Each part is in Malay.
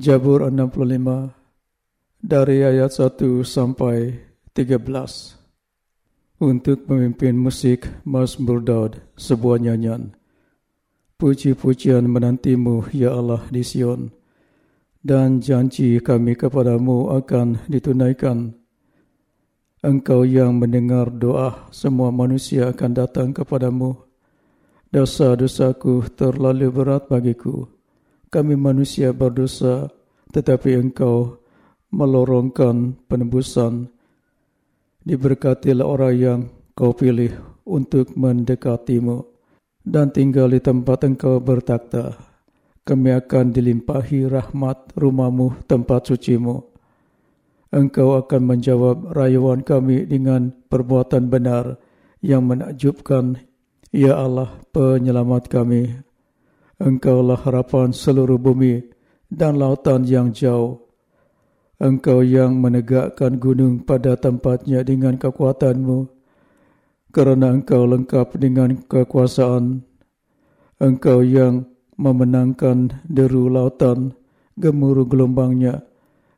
Jabur 65 dari ayat 1 sampai 13 untuk pemimpin musik Mazmur Daud sebuah nyanyian. Puji-pujian menantimu ya Allah di Sion. Dan janji kami kepadamu akan ditunaikan. Engkau yang mendengar doa semua manusia akan datang kepadamu. Dosa-dosaku terlalu berat bagiku kami manusia berdosa, tetapi engkau melorongkan penembusan. Diberkatilah orang yang kau pilih untuk mendekatimu dan tinggal di tempat engkau bertakhta. Kami akan dilimpahi rahmat rumahmu tempat sucimu. Engkau akan menjawab rayuan kami dengan perbuatan benar yang menakjubkan. Ya Allah, penyelamat kami. Engkaulah harapan seluruh bumi dan lautan yang jauh. Engkau yang menegakkan gunung pada tempatnya dengan kekuatanmu, kerana engkau lengkap dengan kekuasaan. Engkau yang memenangkan deru lautan, gemuruh gelombangnya,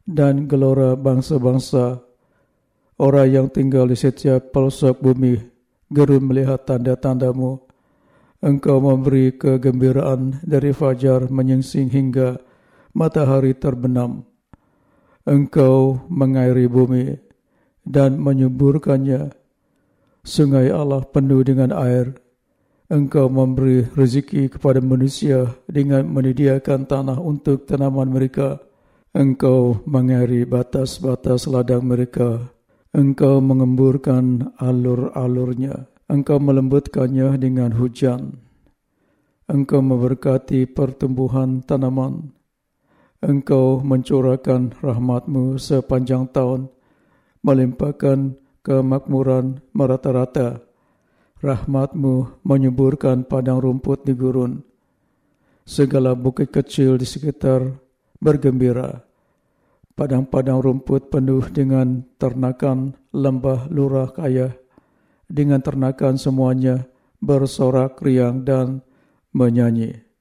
dan gelora bangsa-bangsa. Orang yang tinggal di setiap pelosok bumi gerun melihat tanda-tandamu. Engkau memberi kegembiraan dari fajar menyingsing hingga matahari terbenam. Engkau mengairi bumi dan menyuburkannya. Sungai Allah penuh dengan air. Engkau memberi rezeki kepada manusia dengan menyediakan tanah untuk tanaman mereka. Engkau mengairi batas-batas ladang mereka. Engkau mengemburkan alur-alurnya. Engkau melembutkannya dengan hujan. Engkau memberkati pertumbuhan tanaman. Engkau mencurahkan rahmatmu sepanjang tahun, melimpahkan kemakmuran merata-rata. Rahmatmu menyuburkan padang rumput di gurun. Segala bukit kecil di sekitar bergembira. Padang-padang rumput penuh dengan ternakan lembah lurah kaya dengan ternakan semuanya bersorak riang dan menyanyi.